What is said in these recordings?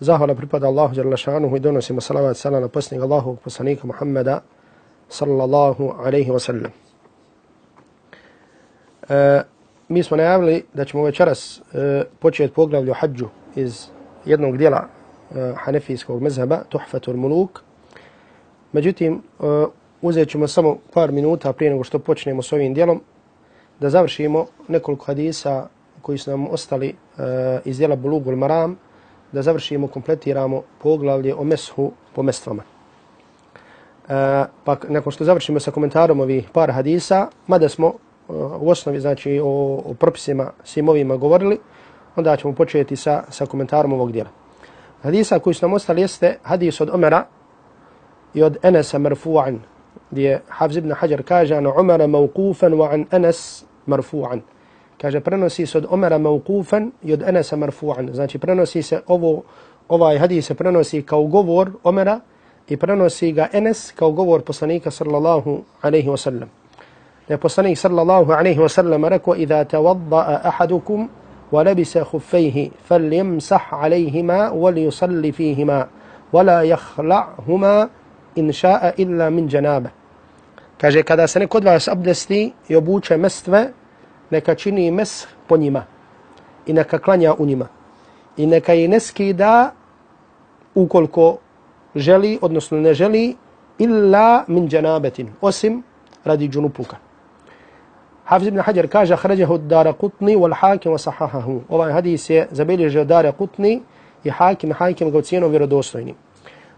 Zahvala pripada Allahu dželle i donosimo salavat selam na posljednjeg Allahovog poslanika Muhameda sallallahu alejhi ve sellem. E, mi smo najavili da ćemo večeras e, početi poglavlju hađu iz jednog dijela e, hanefijskog mezheba, Tuhfatul Muluk. Međutim, e, uzet ćemo samo par minuta prije nego što počnemo s ovim dijelom da završimo nekoliko hadisa koji su nam ostali e, iz dijela Bulugul Maram, da završimo, kompletiramo poglavlje o meshu po mestvama. E, pa nakon što završimo sa komentarom ovih par hadisa, mada smo e, u osnovi znači, o, o propisima svim ovima govorili, onda ćemo početi sa, sa komentarom ovog dijela. Hadisa koji su nam ostali jeste hadis od Omera i od Enesa marfu'an, gdje Hafz ibn Hajar kaže an Omera mawqufan wa an Enes marfu'an kaže prenosi se od Omera mawqufan i od Enesa marfu'an. Znači prenosi se ovo ovaj hadis se prenosi kao govor Omera i prenosi ga Enes kao govor poslanika sallallahu alejhi ve sellem. Da poslanik sallallahu alejhi ve sellem rekao Iza tawadda ahadukum wa labisa khuffayhi falyamsah alayhima wa liyusalli fihima wa la yakhla'huma in sha'a illa min janaba. Kaže kada se neko od vas abdesti i obuče mestve neka čini mes po njima i neka klanja u njima i neka i ne skida ukoliko želi, odnosno ne želi, illa min džanabetin, osim radi džunupuka. Hafiz ibn Hajar kaže, hrađahu dara kutni wal hakim wa sahahahu. Ovaj hadis je zabilježio dara kutni i hakim, hakim ga ocijenom vjerodostojnim.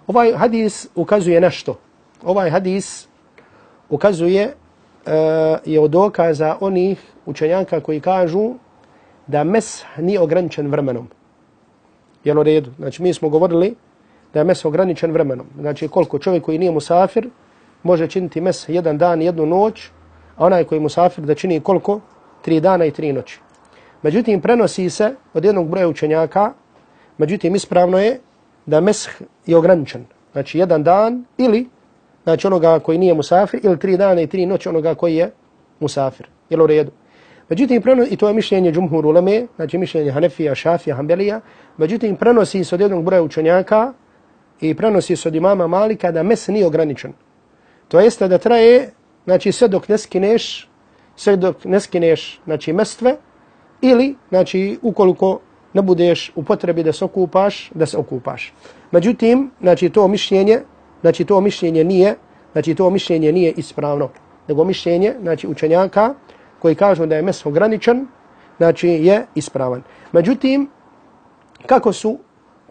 Ovaj hadis ukazuje nešto. Ovaj hadis ukazuje E, je od dokaza onih učenjaka koji kažu da mes nije ograničen vremenom. Jel u redu? Znači mi smo govorili da je mes ograničen vremenom. Znači koliko čovjek koji nije musafir može činiti mes jedan dan, jednu noć, a onaj koji je musafir da čini koliko? Tri dana i tri noći. Međutim, prenosi se od jednog broja učenjaka, međutim, ispravno je da mes je ograničen. Znači jedan dan ili znači onoga koji nije musafir ili tri dana i tri noći onoga koji je musafir. Jel u redu? Međutim, prenosi, i to je mišljenje džumhur uleme, znači mišljenje Hanefija, Šafija, Hanbelija, međutim, prenosi se od jednog broja učenjaka i prenosi se od imama Malika da mes nije ograničen. To jeste da traje, znači sve dok ne skineš, sve dok ne skineš, znači mestve, ili, znači, ukoliko ne budeš u potrebi da se okupaš, da se okupaš. Međutim, znači, to mišljenje, znači, to mišljenje nije, znači, to mišljenje nije ispravno, nego mišljenje, znači, učenjaka, koji kažu da je mes ograničen, znači je ispravan. Međutim, kako su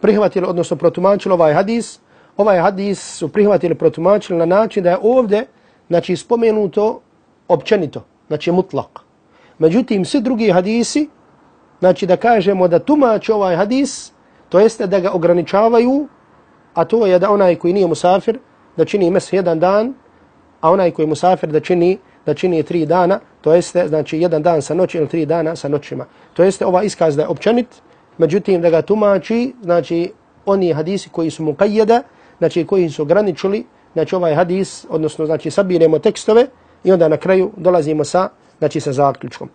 prihvatili, odnosno protumačili ovaj hadis, ovaj hadis su prihvatili, protumačili na način da je ovdje, znači, spomenuto općenito, znači mutlak. Međutim, svi drugi hadisi, znači da kažemo da tumače ovaj hadis, to jeste da ga ograničavaju, a to je da onaj koji nije musafir, da čini mes jedan dan, a onaj koji je musafir da čini da čini tri dana, to jeste znači jedan dan sa noći ili tri dana sa noćima. To jeste ova iskaz da je općenit, međutim da ga tumači, znači oni hadisi koji su muqayyada, znači koji su ograničili, znači ovaj hadis, odnosno znači sabiremo tekstove i onda na kraju dolazimo sa, znači sa zaključkom.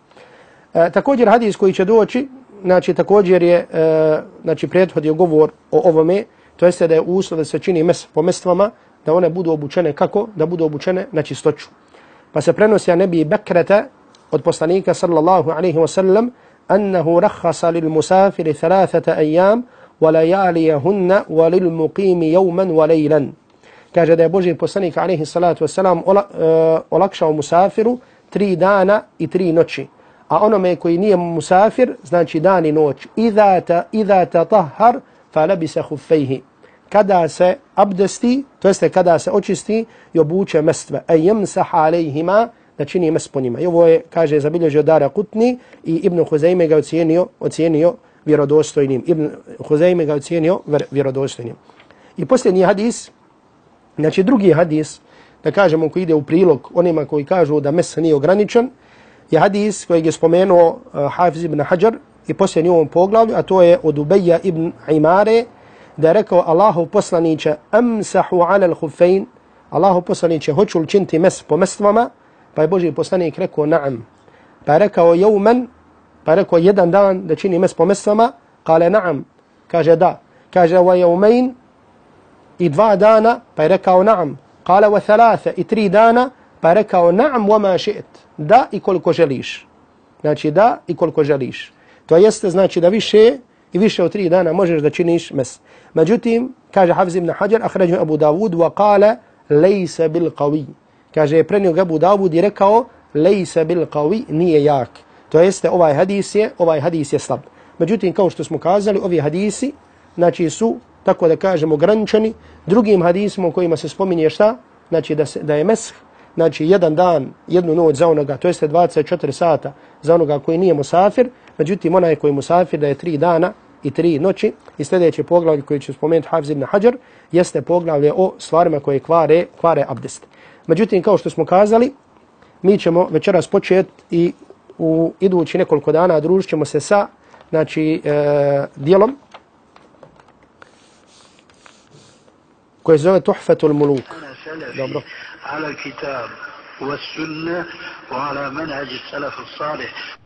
E, također hadis koji će doći, znači također je, e, znači prethodio govor o ovome, to jeste da je uslov da se čini mes po mestvama, da one budu obučene kako? Da budu obučene na čistoću. Pa se prenosi a nebi Bekreta od poslanika sallallahu alaihi wa sallam annahu rakhasa lil musafiri thalathata ayyam وَلَيَالِيَهُنَّ وَلِلْمُقِيمِ يَوْمًا وَلَيْلًا Kaže da je Boži poslanik alaihi salatu wasalam ola, uh, olakšao musafiru tri dana i tri noći. A onome koji nije musafir, znači dan i noć. Iza ta, iza ta tahar, falabisa huffejhi. Kada se abdesti, to jeste kada se očisti i obuče mestve. e jemsah alejhima, da čini mest po njima. I ovo je, kaže, zabilježio Dara Kutni i Ibn Huzeyme ga ocijenio, ocijenio vjerodostojnim. Ibn Huzeyme ga ocijenio vjerodostojnim. I posljednji hadis, znači drugi hadis, da kažemo koji ide u prilog onima koji kažu da mes nije ograničen, je hadis koji je spomenuo uh, Hafiz ibn Hajar i posljednji u ovom poglavlju, a to je od Ubeja ibn Imare, da je rekao Allahu poslaniće amsahu ala l-hufein, Allahu poslaniće hoću li činti mes po mestvama, pa je Boži poslanik rekao naam. Pa je rekao jeumen, pa je rekao jedan dan da čini mes po mestvama, kale naam, kaže da. Kaže wa jeumein i dva dana, pa je rekao naam. Kale wa thalatha i tri dana, pa je rekao naam wa ma še'et, Da i koliko želiš. Znači da i koliko želiš. To jeste znači da više i više od tri dana možeš da činiš mes. Međutim, kaže Hafiz ibn Hajar, ahređu Abu Dawud, wa kale, lejse bil qawi. Kaže, je prenio Abu Dawud i rekao, lejse bil qawi, nije jak. To jeste, ovaj hadis je, ovaj hadis je slab. Međutim, kao što smo kazali, ovi hadisi, znači su, tako da kažemo, ograničeni drugim hadisima u kojima se spominje šta? Znači da, se, da je mesh, znači jedan dan, jednu noć za onoga, to jeste 24 sata za onoga koji nije musafir, Međutim, onaj koji musafir da je tri dana i tri noći i sljedeće poglavlje koje će spomenuti Hafiz ibn Hajar jeste poglavlje o stvarima koje kvare, kvare abdest. Međutim, kao što smo kazali, mi ćemo večeras početi i u idući nekoliko dana družit ćemo se sa znači, e, dijelom koje se zove Tuhfetul Muluk. Dobro. Ala kitab, wa sunna, wa ala manhaj salafu salih.